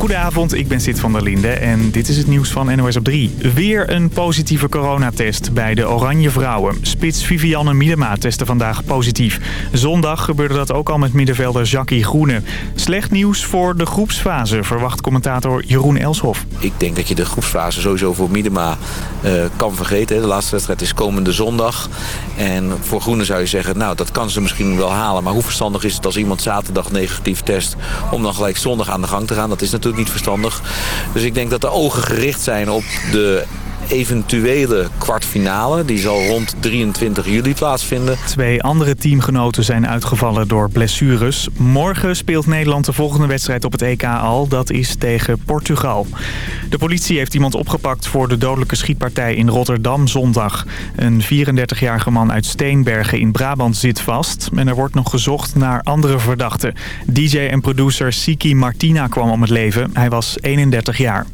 Goedenavond, ik ben Sid van der Linde en dit is het nieuws van NOS op 3. Weer een positieve coronatest bij de Oranje Vrouwen. Spits Vivianne Miedema testte vandaag positief. Zondag gebeurde dat ook al met middenvelder Jackie Groene. Slecht nieuws voor de groepsfase, verwacht commentator Jeroen Elshoff. Ik denk dat je de groepsfase sowieso voor Miedema uh, kan vergeten. De laatste wedstrijd is komende zondag. En voor Groene zou je zeggen, nou dat kan ze misschien wel halen. Maar hoe verstandig is het als iemand zaterdag negatief test... om dan gelijk zondag aan de gang te gaan? Dat is natuurlijk niet verstandig. Dus ik denk dat de ogen gericht zijn op de eventuele kwartfinale. Die zal rond 23 juli plaatsvinden. Twee andere teamgenoten zijn uitgevallen door blessures. Morgen speelt Nederland de volgende wedstrijd op het EK al. Dat is tegen Portugal. De politie heeft iemand opgepakt voor de dodelijke schietpartij in Rotterdam zondag. Een 34-jarige man uit Steenbergen in Brabant zit vast. En er wordt nog gezocht naar andere verdachten. DJ en producer Siki Martina kwam om het leven. Hij was 31 jaar.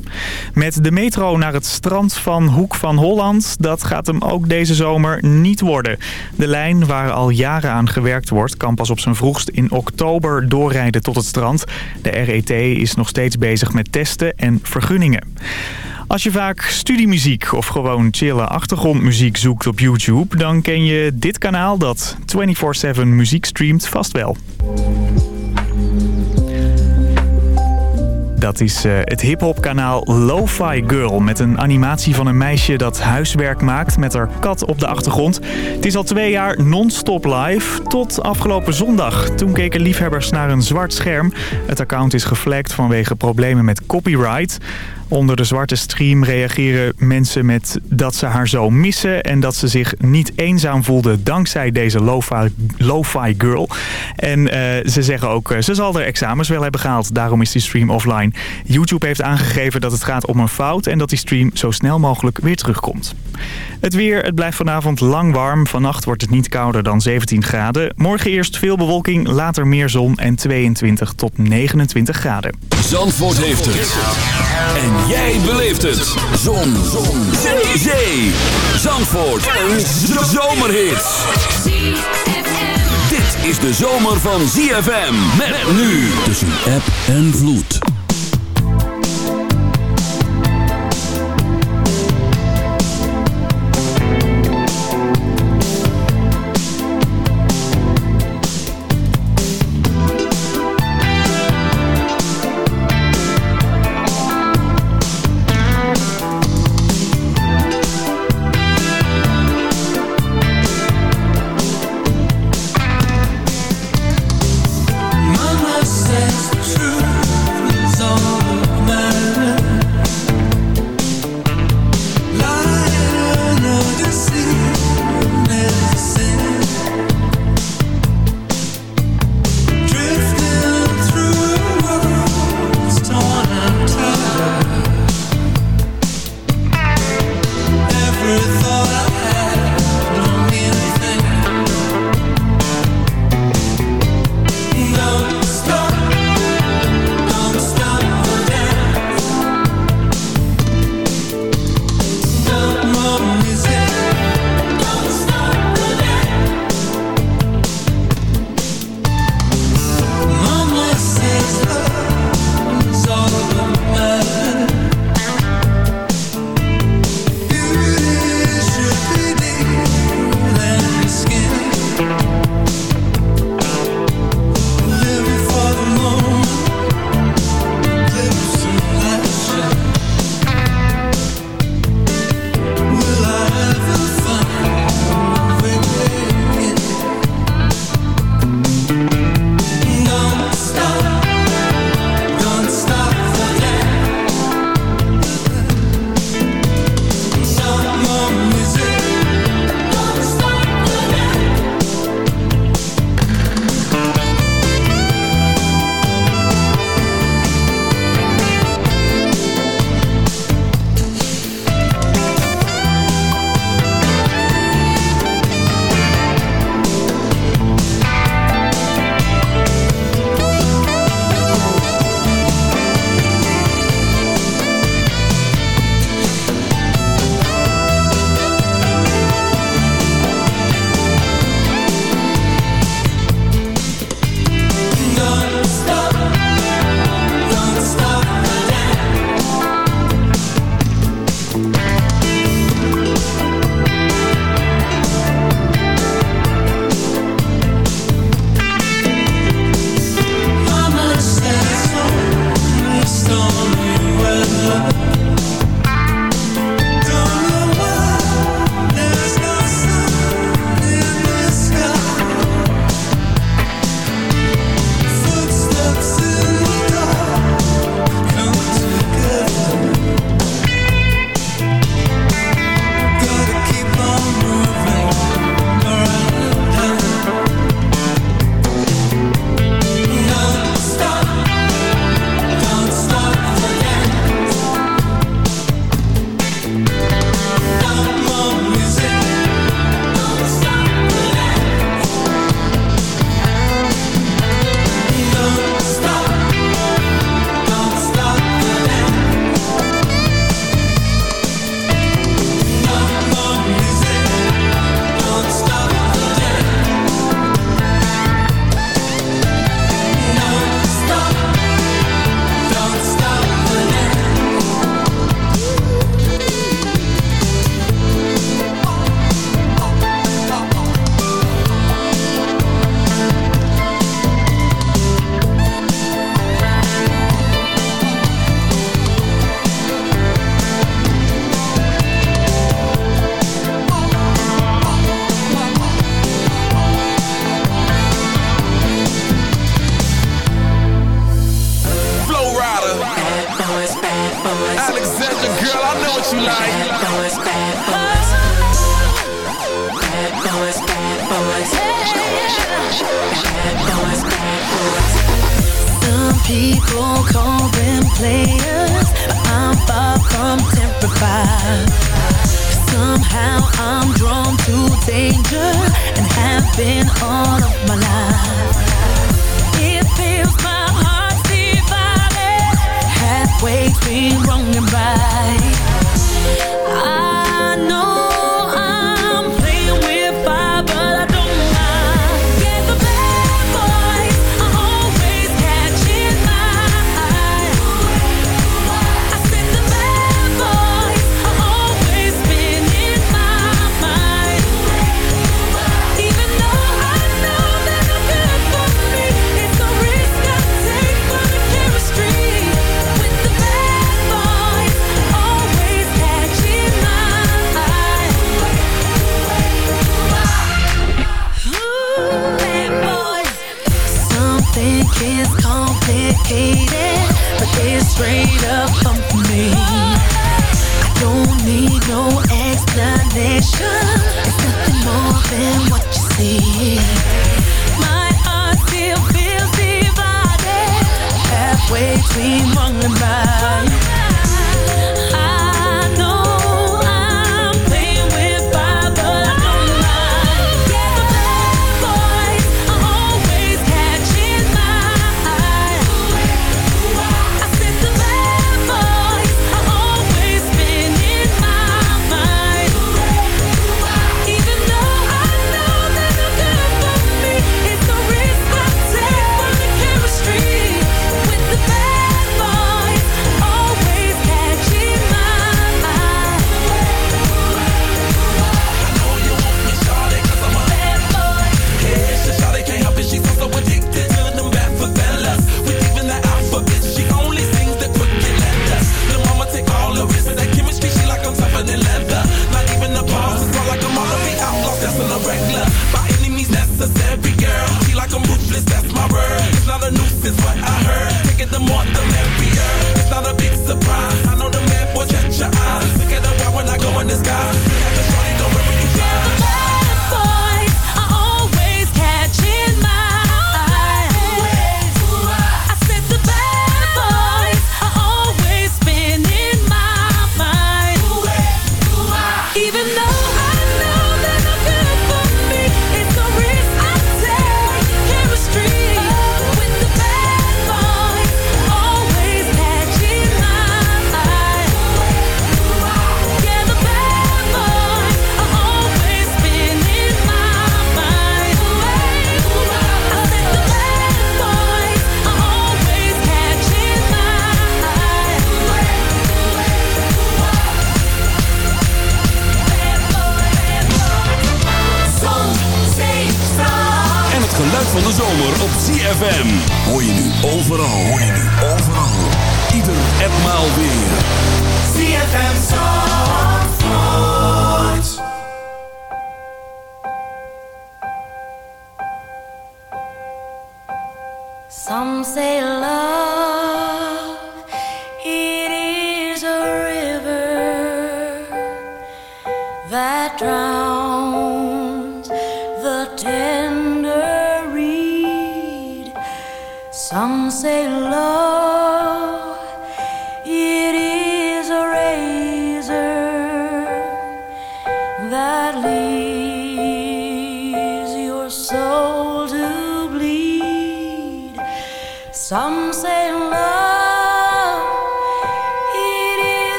Met de metro naar het strand van Hoek van Holland. Dat gaat hem ook deze zomer niet worden. De lijn waar al jaren aan gewerkt wordt... kan pas op zijn vroegst in oktober doorrijden tot het strand. De RET is nog steeds bezig met testen en vergunningen. Als je vaak studiemuziek of gewoon chille achtergrondmuziek zoekt op YouTube... dan ken je dit kanaal dat 24-7 muziek streamt vast wel. Dat is uh, het hip-hop kanaal Lo-Fi Girl. Met een animatie van een meisje dat huiswerk maakt met haar kat op de achtergrond. Het is al twee jaar non-stop live. Tot afgelopen zondag. Toen keken liefhebbers naar een zwart scherm. Het account is geflagd vanwege problemen met copyright. Onder de zwarte stream reageren mensen met dat ze haar zo missen... en dat ze zich niet eenzaam voelde dankzij deze lo-fi girl. En uh, ze zeggen ook, uh, ze zal er examens wel hebben gehaald. Daarom is die stream offline. YouTube heeft aangegeven dat het gaat om een fout... en dat die stream zo snel mogelijk weer terugkomt. Het weer, het blijft vanavond lang warm. Vannacht wordt het niet kouder dan 17 graden. Morgen eerst veel bewolking, later meer zon en 22 tot 29 graden. Zandvoort heeft het. En jij beleeft het. Zon. zon. Zee. Zandvoort. Een zomerhit. Dit is de zomer van ZFM. Met nu tussen app en vloed.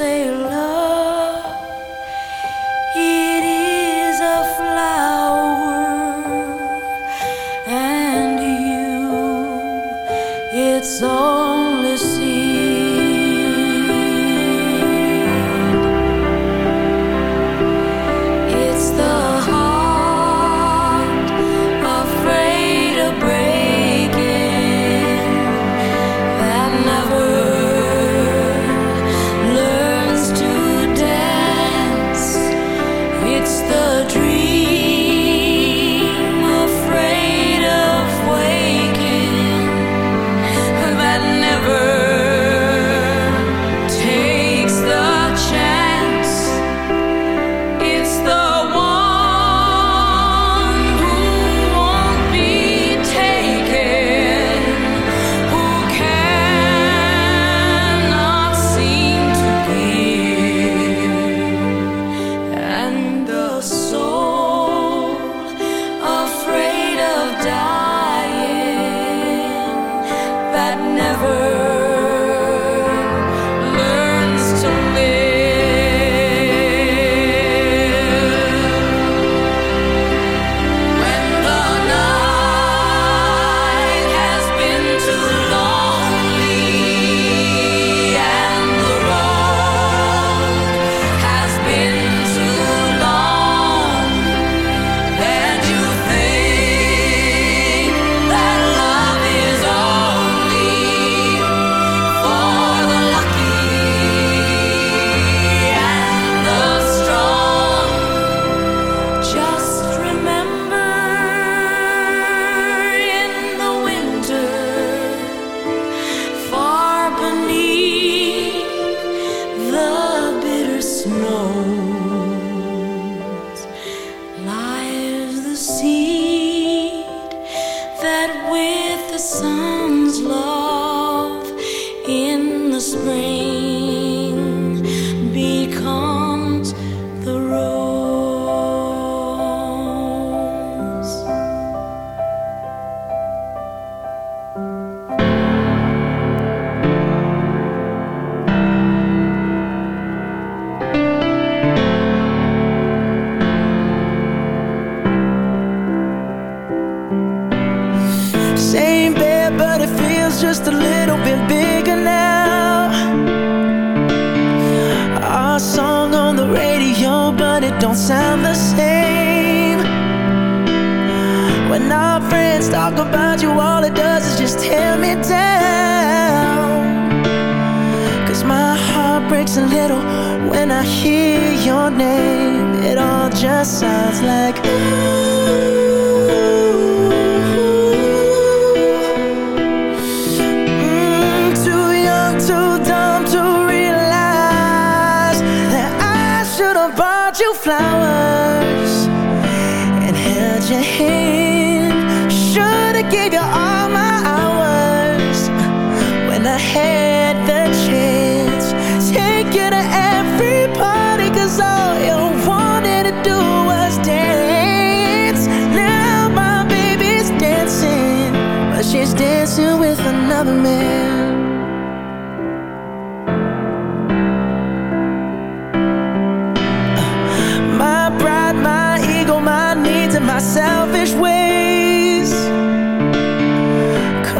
say love.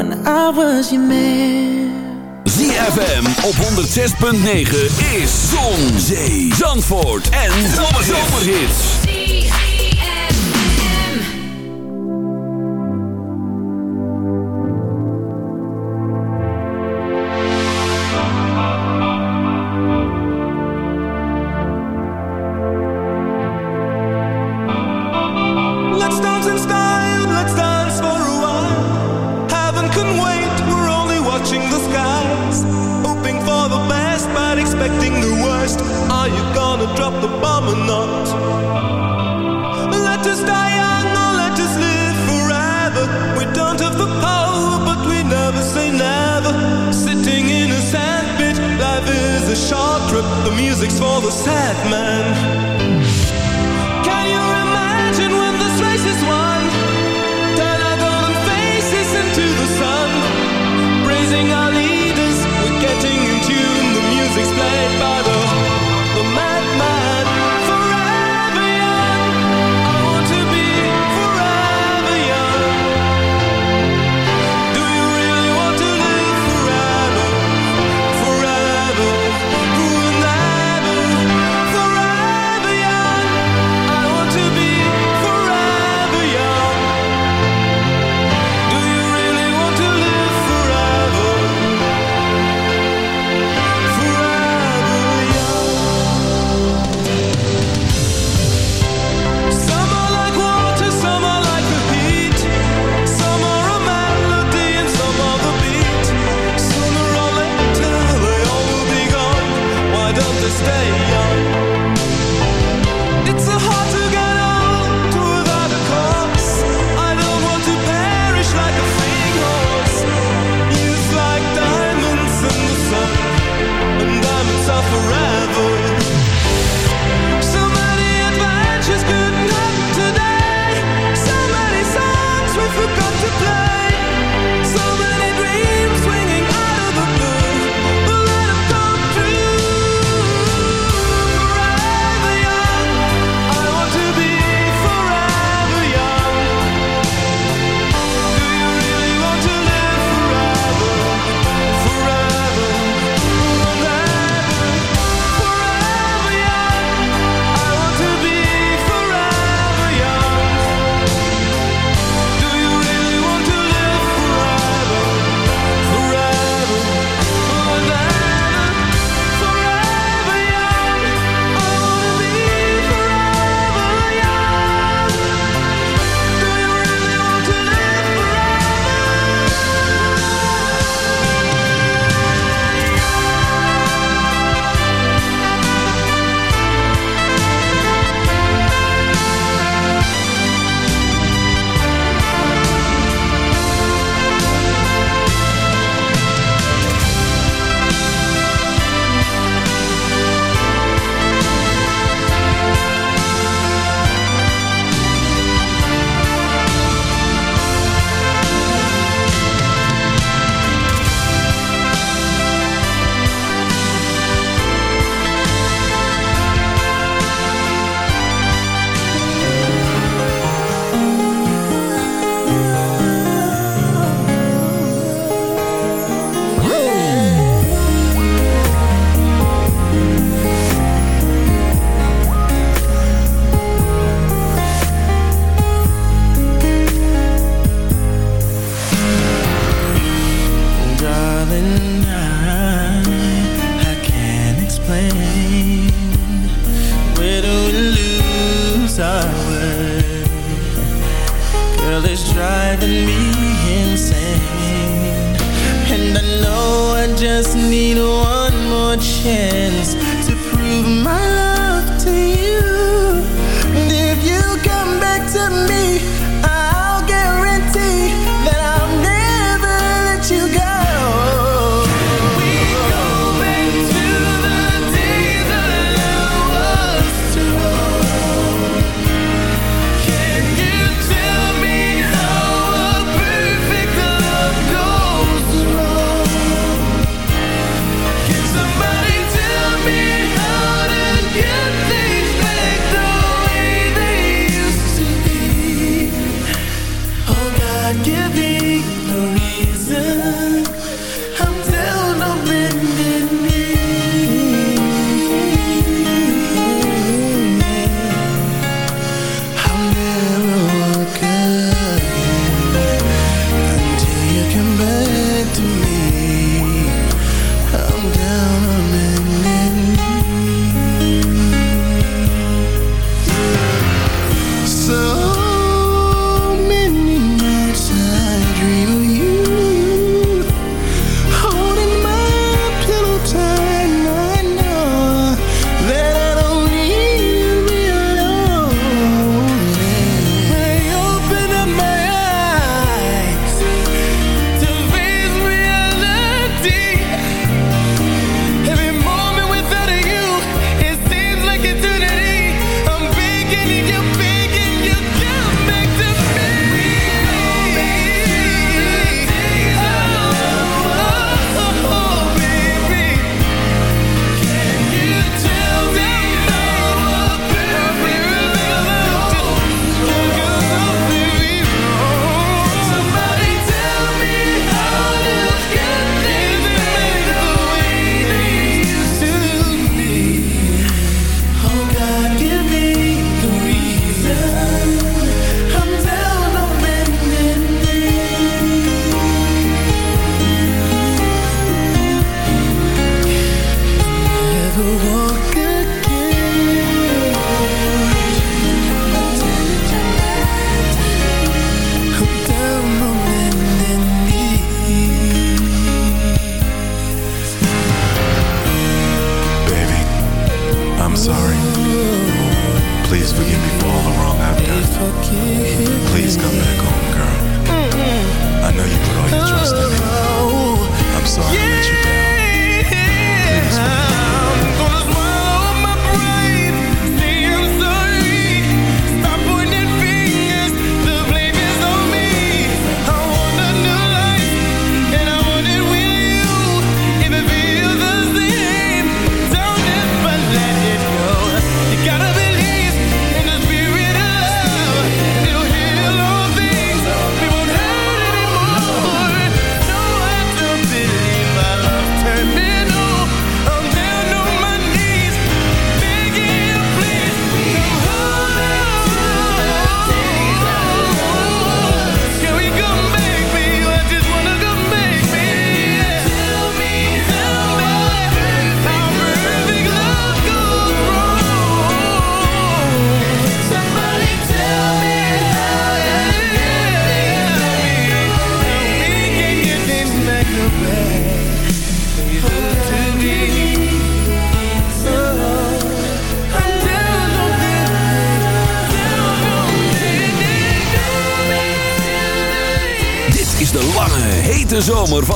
when I was your man. ZFM op 106.9 is Zon, Zee, Zandvoort en Zomerhits.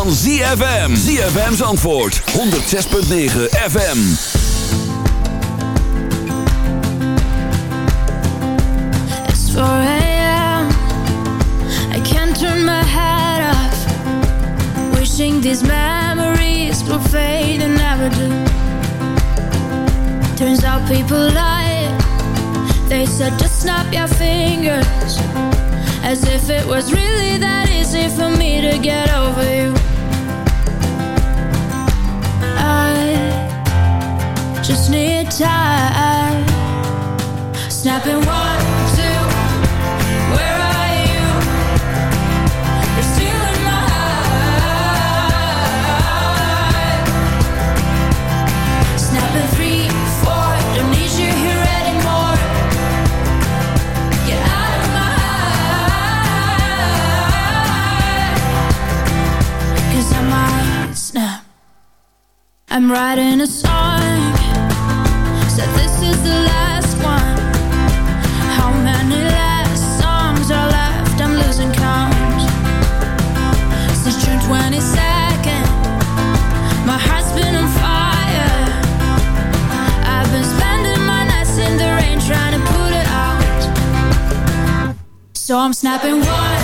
van ZFM. ZFM's antwoord. 106.9 FM. It's 4 a.m. I can't turn my head off. Wishing these memories will fade and never do. Turns out people lie. They said just snap your fingers. As if it was really that easy for me to get over you Snap Snapping one, two Where are you? You're my three, four Don't need you here anymore. Get out of my I might snap. I'm writing a song. So I'm snapping one,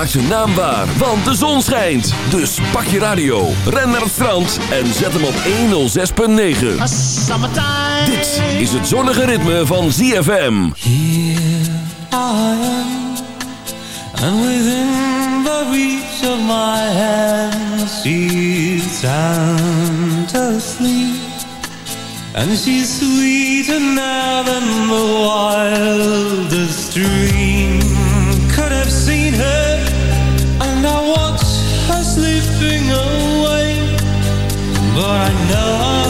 Maak zijn naam waar, want de zon schijnt. Dus pak je radio, ren naar het strand en zet hem op 106.9. Dit is het zonnige ritme van ZFM. Here I am, and within the reach of my hand, she's sound asleep. And she's sweeter now than the wildest dream. slipping away, but I know.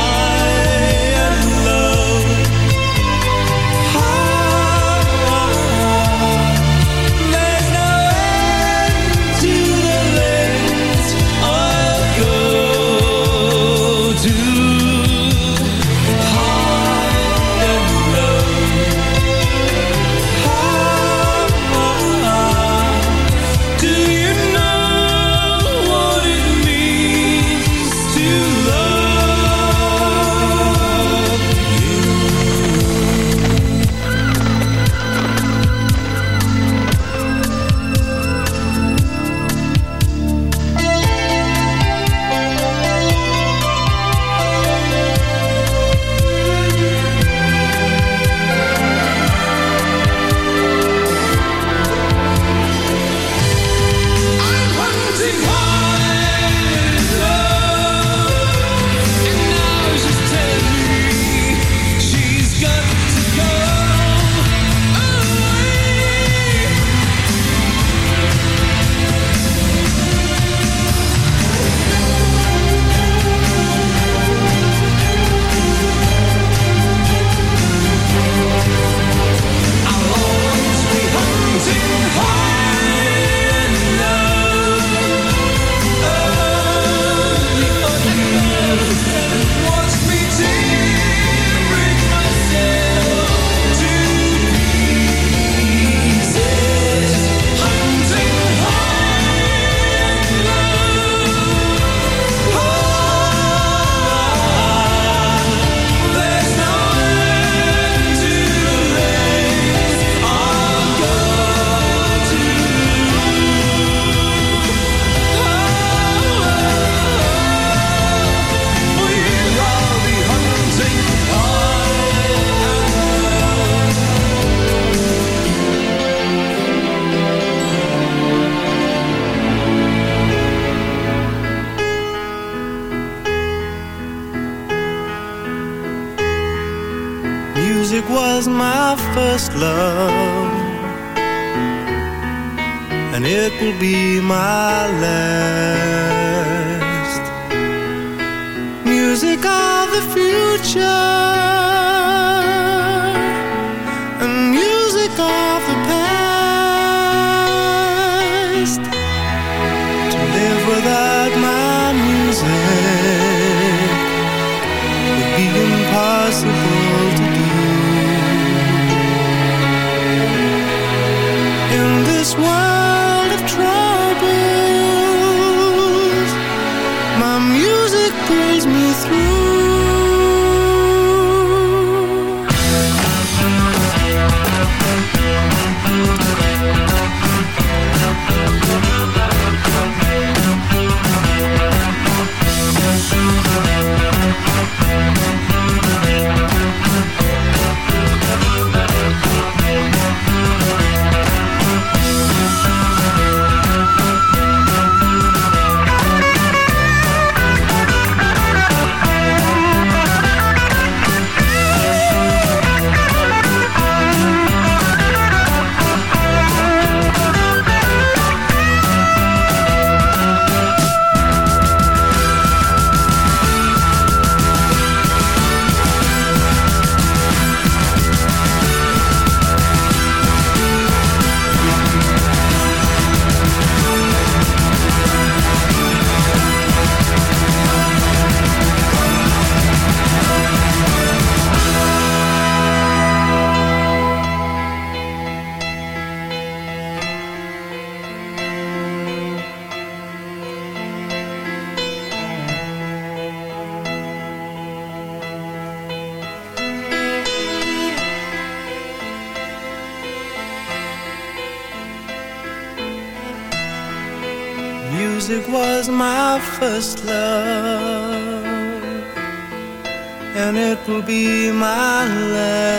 be my last.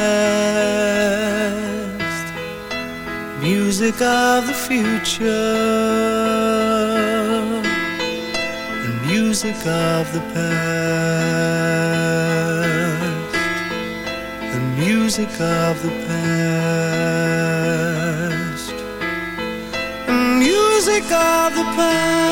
Music of the future. The music of the past. The music of the past. The music of the past.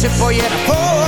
worship for you. Oh.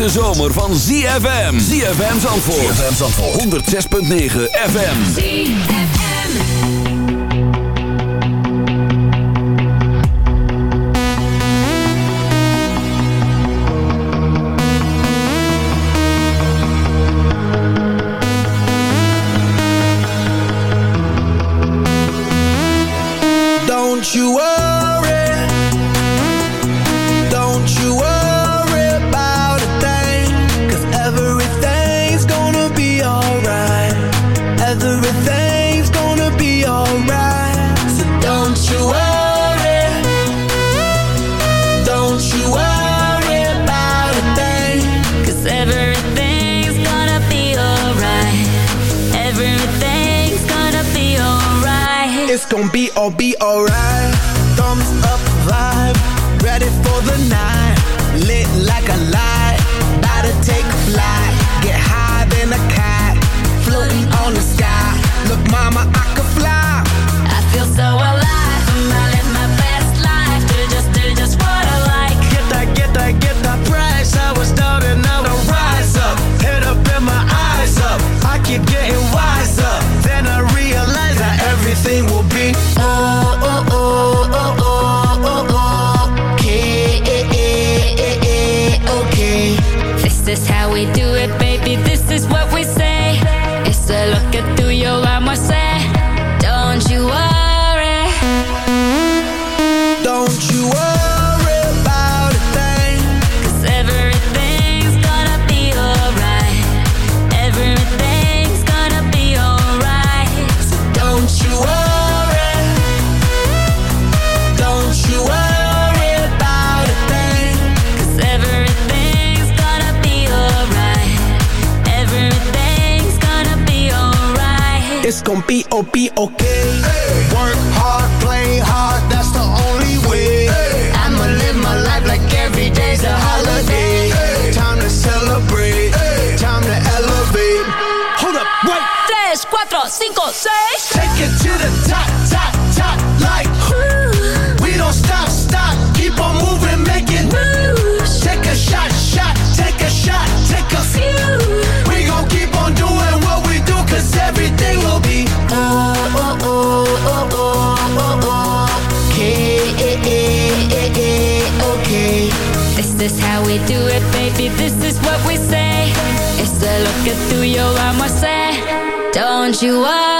hete zomer van ZFM. ZFM Zandvoort. ZFM Zandvoort. 106.9 FM. ZFM. Don't you worry. gon' be alright. I'll be okay Don't you worry.